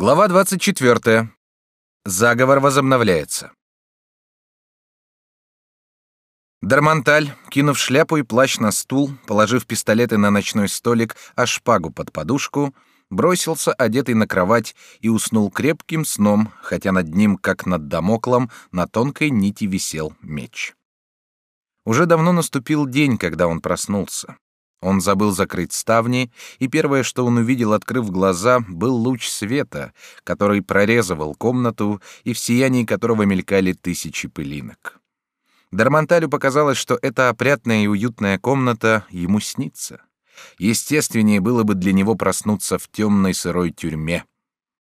Глава 24. Заговор возобновляется. Дармонталь, кинув шляпу и плащ на стул, положив пистолеты на ночной столик, а шпагу под подушку, бросился, одетый на кровать, и уснул крепким сном, хотя над ним, как над Дамоклом, на тонкой нити висел меч. Уже давно наступил день, когда он проснулся. Он забыл закрыть ставни, и первое, что он увидел, открыв глаза, был луч света, который прорезывал комнату и в сиянии которого мелькали тысячи пылинок. Дармонталю показалось, что эта опрятная и уютная комната ему снится. Естественнее было бы для него проснуться в темной сырой тюрьме.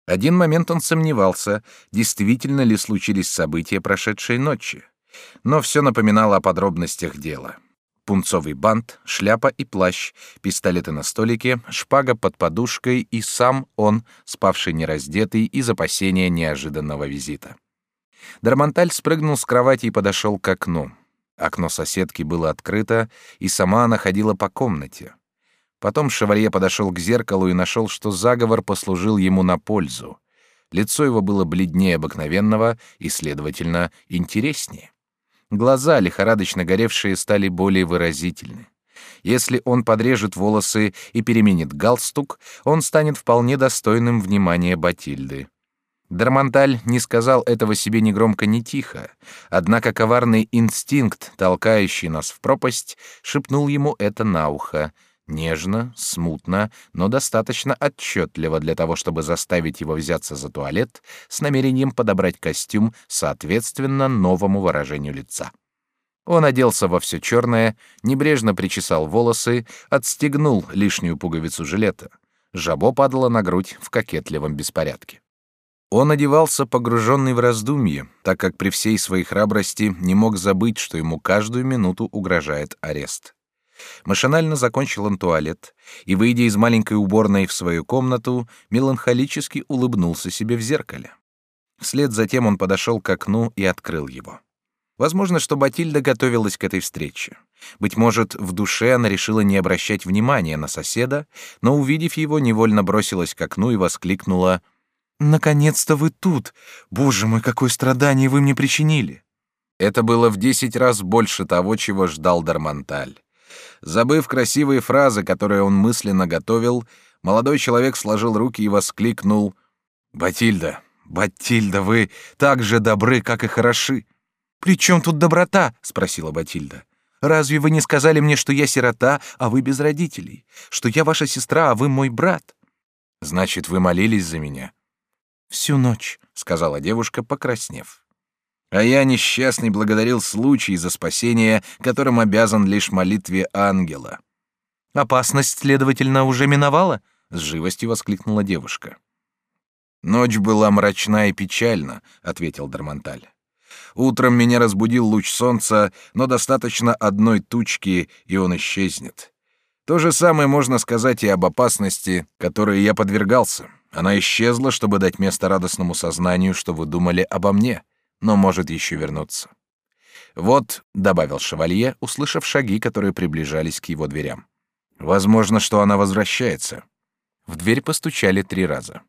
Один момент он сомневался, действительно ли случились события прошедшей ночи. Но все напоминало о подробностях дела пунцовый бант, шляпа и плащ, пистолеты на столике, шпага под подушкой и сам он, спавший нераздетый из опасения неожиданного визита. Дармонталь спрыгнул с кровати и подошел к окну. Окно соседки было открыто, и сама она ходила по комнате. Потом шевалье подошел к зеркалу и нашел, что заговор послужил ему на пользу. Лицо его было бледнее обыкновенного и, следовательно, интереснее. Глаза, лихорадочно горевшие, стали более выразительны. Если он подрежет волосы и переменит галстук, он станет вполне достойным внимания Батильды. Дармонталь не сказал этого себе ни громко, ни тихо, однако коварный инстинкт, толкающий нас в пропасть, шепнул ему это на ухо — Нежно, смутно, но достаточно отчетливо для того, чтобы заставить его взяться за туалет с намерением подобрать костюм соответственно новому выражению лица. Он оделся во все черное, небрежно причесал волосы, отстегнул лишнюю пуговицу жилета. Жабо падало на грудь в кокетливом беспорядке. Он одевался погруженный в раздумье, так как при всей своей храбрости не мог забыть, что ему каждую минуту угрожает арест. Машинально закончил он туалет и, выйдя из маленькой уборной в свою комнату, меланхолически улыбнулся себе в зеркале. Вслед за тем он подошел к окну и открыл его. Возможно, что Батильда готовилась к этой встрече. Быть может, в душе она решила не обращать внимания на соседа, но, увидев его, невольно бросилась к окну и воскликнула «Наконец-то вы тут! Боже мой, какое страдание вы мне причинили!» Это было в десять раз больше того, чего ждал Дармонталь. Забыв красивые фразы, которые он мысленно готовил, молодой человек сложил руки и воскликнул «Батильда, Батильда, вы так же добры, как и хороши!» «При чем тут доброта?» — спросила Батильда. «Разве вы не сказали мне, что я сирота, а вы без родителей? Что я ваша сестра, а вы мой брат?» «Значит, вы молились за меня?» «Всю ночь», — сказала девушка, покраснев. А я, несчастный, благодарил случай за спасение, которым обязан лишь молитве ангела. «Опасность, следовательно, уже миновала?» — с живостью воскликнула девушка. «Ночь была мрачна и печальна», — ответил Дармонталь. «Утром меня разбудил луч солнца, но достаточно одной тучки, и он исчезнет. То же самое можно сказать и об опасности, которой я подвергался. Она исчезла, чтобы дать место радостному сознанию, что вы думали обо мне но может еще вернуться. Вот, добавил шевалье, услышав шаги, которые приближались к его дверям. Возможно, что она возвращается. В дверь постучали три раза.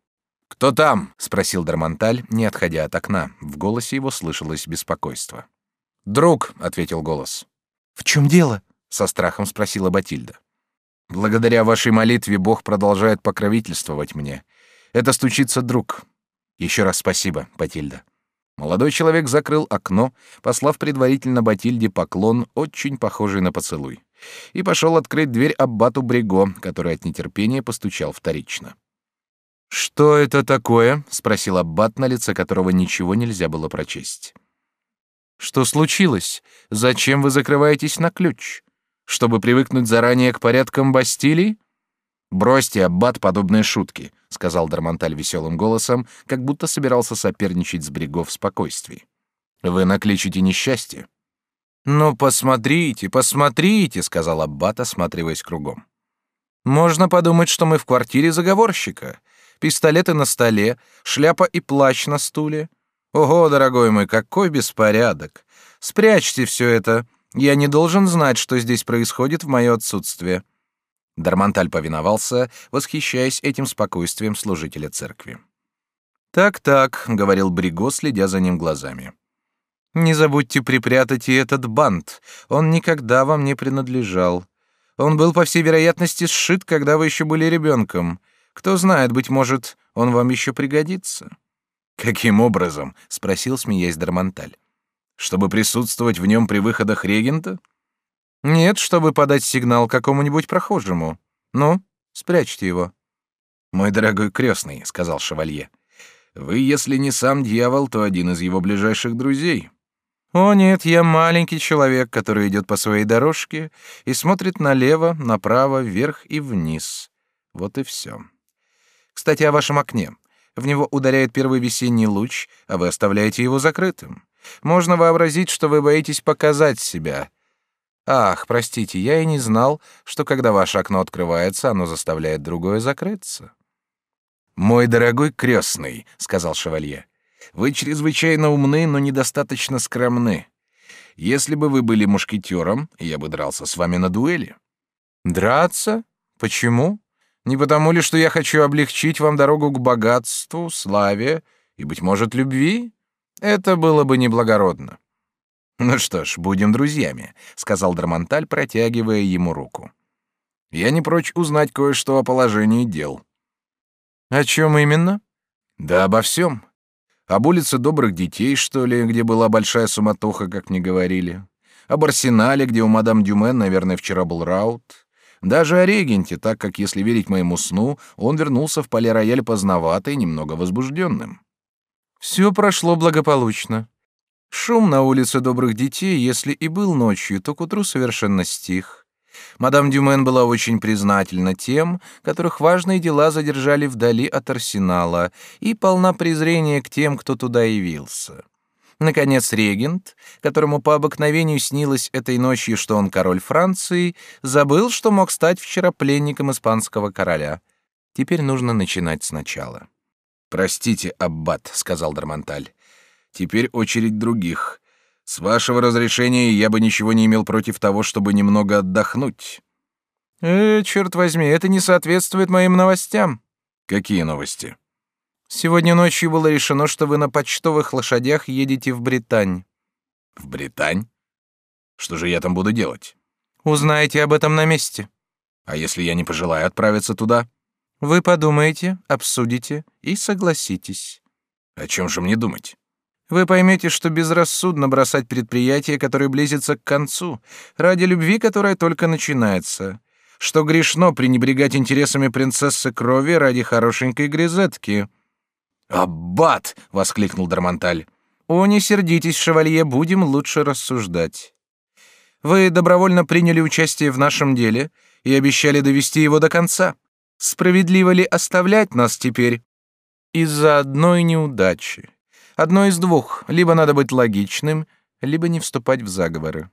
Кто там? спросил Дармонталь, не отходя от окна. В голосе его слышалось беспокойство. Друг, ответил голос. В чем дело? со страхом спросила Батильда. Благодаря вашей молитве Бог продолжает покровительствовать мне. Это стучится друг. Еще раз спасибо, Батильда. Молодой человек закрыл окно, послав предварительно Батильде поклон, очень похожий на поцелуй, и пошел открыть дверь аббату Бриго, который от нетерпения постучал вторично. «Что это такое?» — спросил аббат, на лице которого ничего нельзя было прочесть. «Что случилось? Зачем вы закрываетесь на ключ? Чтобы привыкнуть заранее к порядкам Бастилии?» «Бросьте, аббат, подобные шутки», — сказал Дармонталь веселым голосом, как будто собирался соперничать с Бригов в спокойствии. «Вы накличете несчастье». «Ну, посмотрите, посмотрите», — сказал аббат, осматриваясь кругом. «Можно подумать, что мы в квартире заговорщика. Пистолеты на столе, шляпа и плащ на стуле. Ого, дорогой мой, какой беспорядок! Спрячьте все это. Я не должен знать, что здесь происходит в мое отсутствие». Дармонталь повиновался, восхищаясь этим спокойствием служителя церкви. Так-так, говорил Бриго, следя за ним глазами. Не забудьте припрятать и этот бант. Он никогда вам не принадлежал. Он был, по всей вероятности, сшит, когда вы еще были ребенком. Кто знает, быть может, он вам еще пригодится. Каким образом? спросил, смеясь Дармонталь. Чтобы присутствовать в нем при выходах регента? Нет, чтобы подать сигнал какому-нибудь прохожему. Ну, спрячьте его. Мой дорогой крестный, сказал шевалье. Вы, если не сам дьявол, то один из его ближайших друзей. О нет, я маленький человек, который идет по своей дорожке и смотрит налево, направо, вверх и вниз. Вот и все. Кстати, о вашем окне. В него ударяет первый весенний луч, а вы оставляете его закрытым. Можно вообразить, что вы боитесь показать себя. Ах, простите, я и не знал, что когда ваше окно открывается, оно заставляет другое закрыться. Мой дорогой крестный, сказал шевалье, вы чрезвычайно умны, но недостаточно скромны. Если бы вы были мушкетером, я бы дрался с вами на дуэли. Драться? Почему? Не потому ли, что я хочу облегчить вам дорогу к богатству, славе и, быть может, любви? Это было бы неблагородно. Ну что ж, будем друзьями, сказал Драмонталь, протягивая ему руку. Я не прочь узнать кое-что о положении дел. О чем именно? Да обо всем. Об улице добрых детей, что ли, где была большая суматоха, как мне говорили. Об арсенале, где у мадам Дюмен, наверное, вчера был раут. Даже о регенте, так как, если верить моему сну, он вернулся в поле-рояль поздновато и немного возбужденным. Все прошло благополучно. Шум на улице добрых детей, если и был ночью, то к утру совершенно стих. Мадам Дюмен была очень признательна тем, которых важные дела задержали вдали от арсенала, и полна презрения к тем, кто туда явился. Наконец регент, которому по обыкновению снилось этой ночью, что он король Франции, забыл, что мог стать вчера пленником испанского короля. Теперь нужно начинать сначала. «Простите, аббат», — сказал Дармонталь. «Теперь очередь других. С вашего разрешения я бы ничего не имел против того, чтобы немного отдохнуть. Э, черт возьми, это не соответствует моим новостям. Какие новости? Сегодня ночью было решено, что вы на почтовых лошадях едете в Британь. В Британь? Что же я там буду делать? Узнаете об этом на месте. А если я не пожелаю отправиться туда? Вы подумаете, обсудите и согласитесь. О чем же мне думать? Вы поймете, что безрассудно бросать предприятие, которое близится к концу, ради любви, которая только начинается, что грешно пренебрегать интересами принцессы крови ради хорошенькой грезетки. «Аббат!» — воскликнул Дармонталь. «О, не сердитесь, шевалье, будем лучше рассуждать. Вы добровольно приняли участие в нашем деле и обещали довести его до конца. Справедливо ли оставлять нас теперь из-за одной неудачи?» Одно из двух: либо надо быть логичным, либо не вступать в заговоры.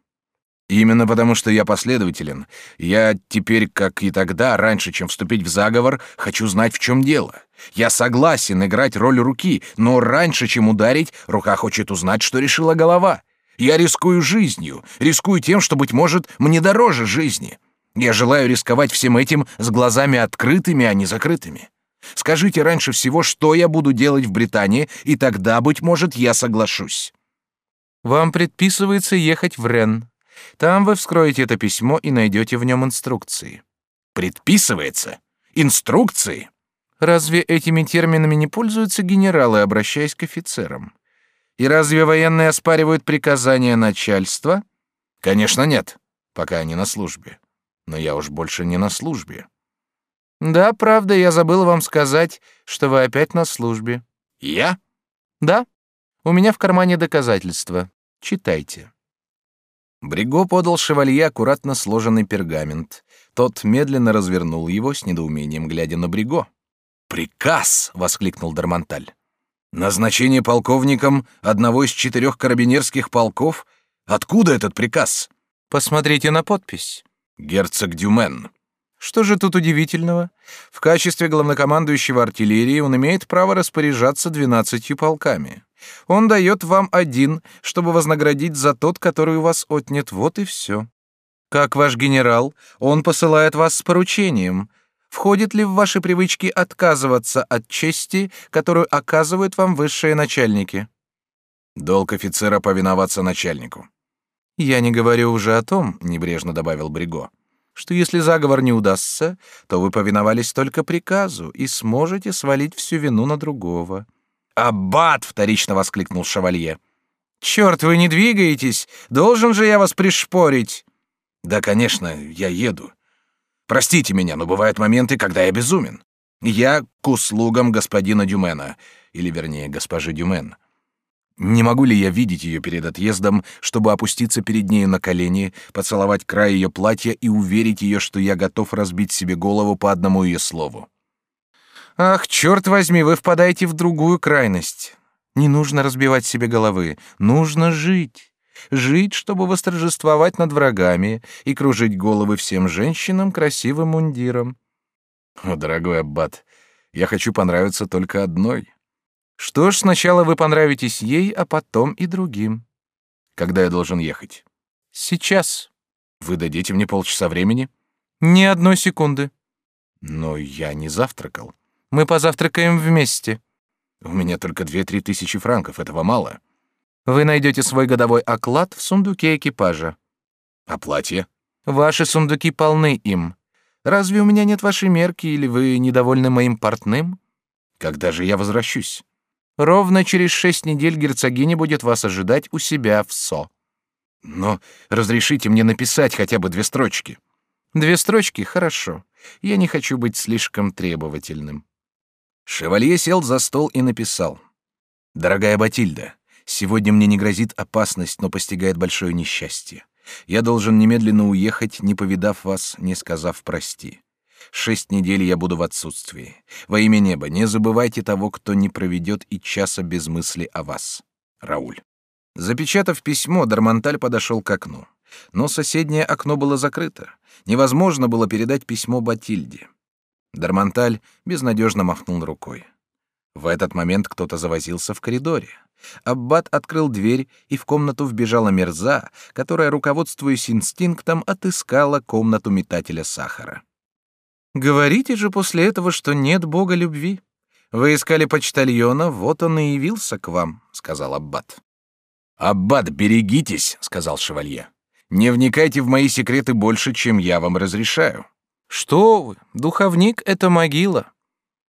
Именно потому, что я последователен, я теперь, как и тогда, раньше, чем вступить в заговор, хочу знать, в чем дело. Я согласен играть роль руки, но раньше, чем ударить, рука хочет узнать, что решила голова. Я рискую жизнью, рискую тем, что, быть может, мне дороже жизни. Я желаю рисковать всем этим с глазами открытыми, а не закрытыми. Скажите раньше всего, что я буду делать в Британии, и тогда, быть может, я соглашусь. Вам предписывается ехать в Рен. Там вы вскроете это письмо и найдете в нем инструкции. Предписывается? Инструкции? Разве этими терминами не пользуются генералы, обращаясь к офицерам? И разве военные оспаривают приказания начальства? Конечно, нет, пока они на службе. Но я уж больше не на службе. Да, правда, я забыл вам сказать, что вы опять на службе. Я? Да. У меня в кармане доказательства. Читайте. Бриго подал шевалье аккуратно сложенный пергамент. Тот медленно развернул его с недоумением, глядя на Бриго. «Приказ!» — воскликнул Дармонталь. «Назначение полковником одного из четырех карабинерских полков? Откуда этот приказ?» «Посмотрите на подпись». «Герцог Дюмен». Что же тут удивительного? В качестве главнокомандующего артиллерии он имеет право распоряжаться двенадцатью полками. Он дает вам один, чтобы вознаградить за тот, который у вас отнят. Вот и все. Как ваш генерал, он посылает вас с поручением. Входит ли в ваши привычки отказываться от чести, которую оказывают вам высшие начальники? Долг офицера повиноваться начальнику. Я не говорю уже о том, небрежно добавил Бриго, что если заговор не удастся, то вы повиновались только приказу и сможете свалить всю вину на другого. Аббат! вторично воскликнул шавалье. Черт, вы не двигаетесь! Должен же я вас пришпорить! Да, конечно, я еду. Простите меня, но бывают моменты, когда я безумен. Я к услугам господина Дюмена, или вернее госпожи Дюмен. Не могу ли я видеть ее перед отъездом, чтобы опуститься перед нею на колени, поцеловать край ее платья и уверить ее, что я готов разбить себе голову по одному ее слову? Ах, черт возьми, вы впадаете в другую крайность. Не нужно разбивать себе головы, нужно жить. Жить, чтобы восторжествовать над врагами и кружить головы всем женщинам красивым мундиром. О, дорогой аббат, я хочу понравиться только одной. Что ж, сначала вы понравитесь ей, а потом и другим. Когда я должен ехать? Сейчас. Вы дадите мне полчаса времени? Ни одной секунды. Но я не завтракал. Мы позавтракаем вместе. У меня только две-три тысячи франков, этого мало. Вы найдете свой годовой оклад в сундуке экипажа. А платье? Ваши сундуки полны им. Разве у меня нет вашей мерки или вы недовольны моим портным? Когда же я возвращусь? Ровно через шесть недель герцогиня будет вас ожидать у себя в Со. Но разрешите мне написать хотя бы две строчки. Две строчки, хорошо. Я не хочу быть слишком требовательным. Шевалье сел за стол и написал: "Дорогая Батильда, сегодня мне не грозит опасность, но постигает большое несчастье. Я должен немедленно уехать, не повидав вас, не сказав прости. Шесть недель я буду в отсутствии. Во имя неба, не забывайте того, кто не проведет и часа без мысли о вас. Рауль. Запечатав письмо, Дармонталь подошел к окну. Но соседнее окно было закрыто. Невозможно было передать письмо Батильде. Дармонталь безнадежно махнул рукой. В этот момент кто-то завозился в коридоре. Аббат открыл дверь, и в комнату вбежала Мерза, которая, руководствуясь инстинктом, отыскала комнату метателя сахара. Говорите же после этого, что нет бога любви. Вы искали почтальона, вот он и явился к вам, сказал аббат. Аббат, берегитесь, сказал шевалье. Не вникайте в мои секреты больше, чем я вам разрешаю. Что вы? Духовник это могила.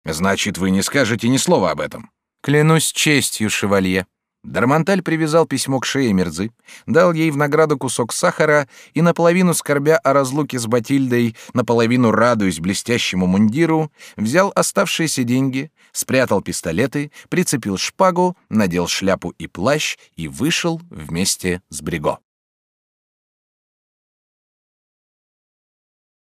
Значит, вы не скажете ни слова об этом. Клянусь честью, шевалье. Дармонталь привязал письмо к шее Мерзы, дал ей в награду кусок сахара и наполовину скорбя о разлуке с Батильдой, наполовину радуясь блестящему мундиру, взял оставшиеся деньги, спрятал пистолеты, прицепил шпагу, надел шляпу и плащ и вышел вместе с Бриго.